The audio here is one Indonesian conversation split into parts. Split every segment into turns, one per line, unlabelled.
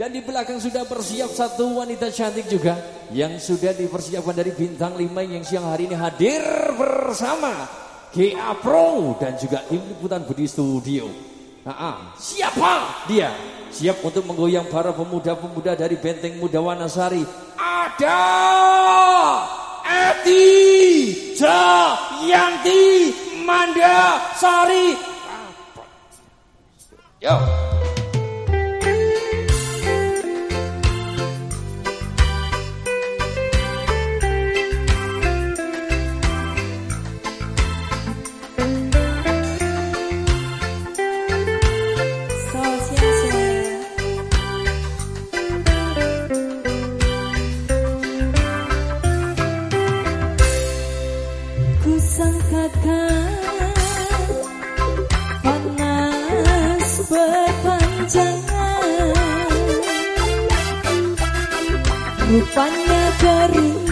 Dan di belakang sudah bersiap satu wanita cantik juga yang sudah dipersiapkan dari bintang 5 yang siang hari ini hadir bersama GA Pro dan juga tim liputan Budi Studio. Nah, siapa dia? Siap untuk menggoyang para pemuda-pemuda dari Benteng Muda Wanasari. Ada Eti Jayanti Mandasari. Yo.
Rupanya gerimis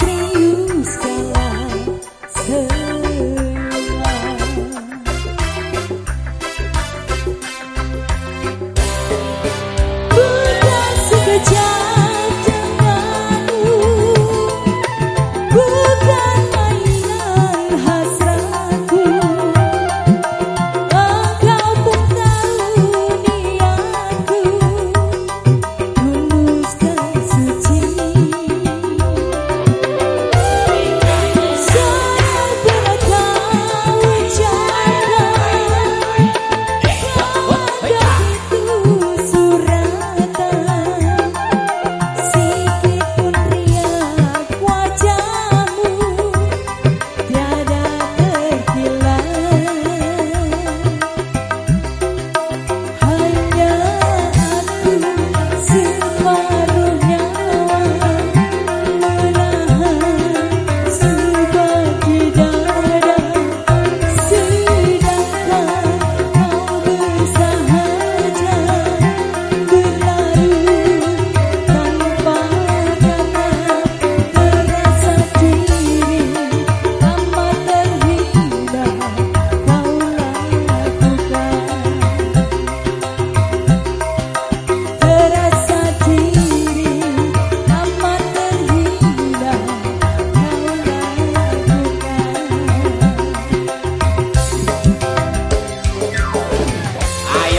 see you.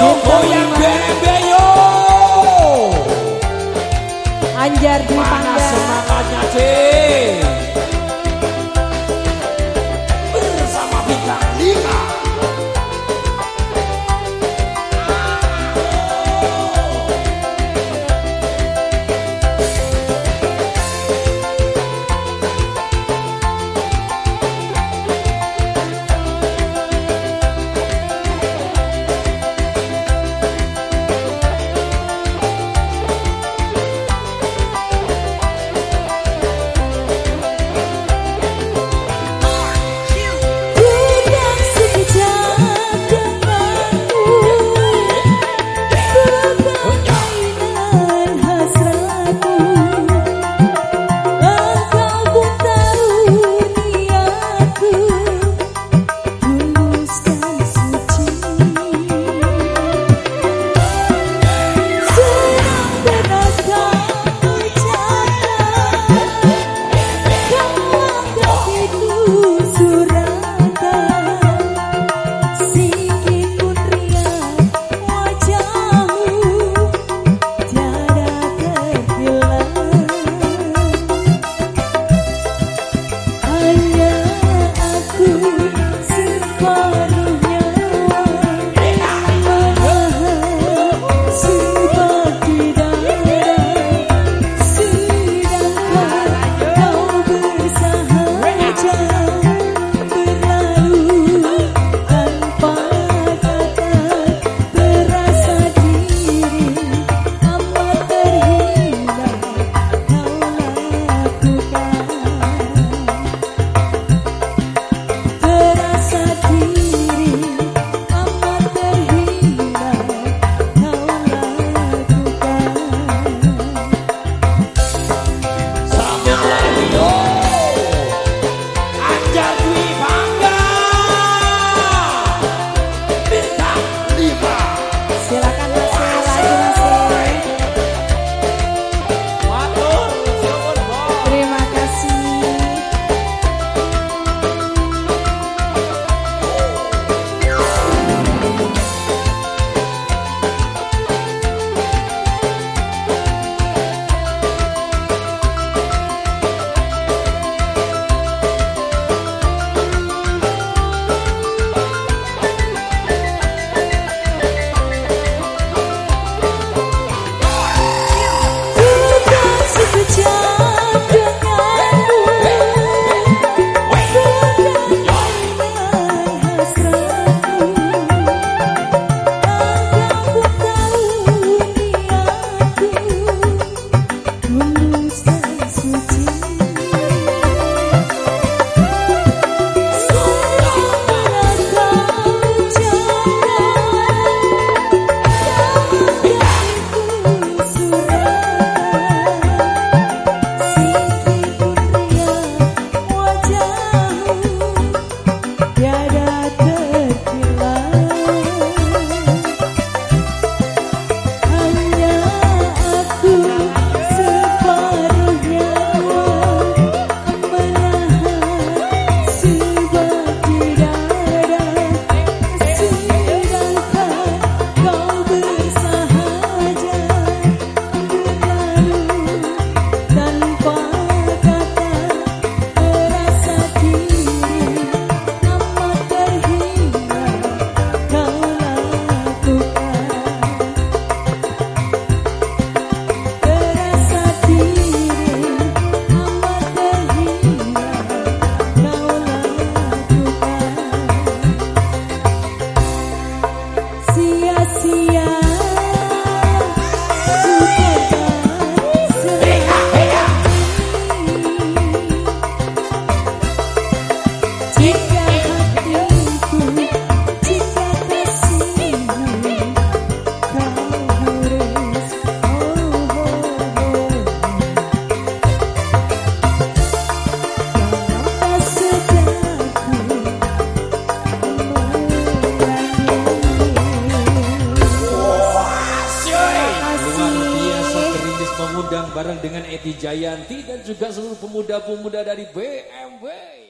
Ayo goyang beyo.
Anjar di
Mana semangatnya, Cing? Edi Jayanti dan juga seluruh pemuda-pemuda dari BMW.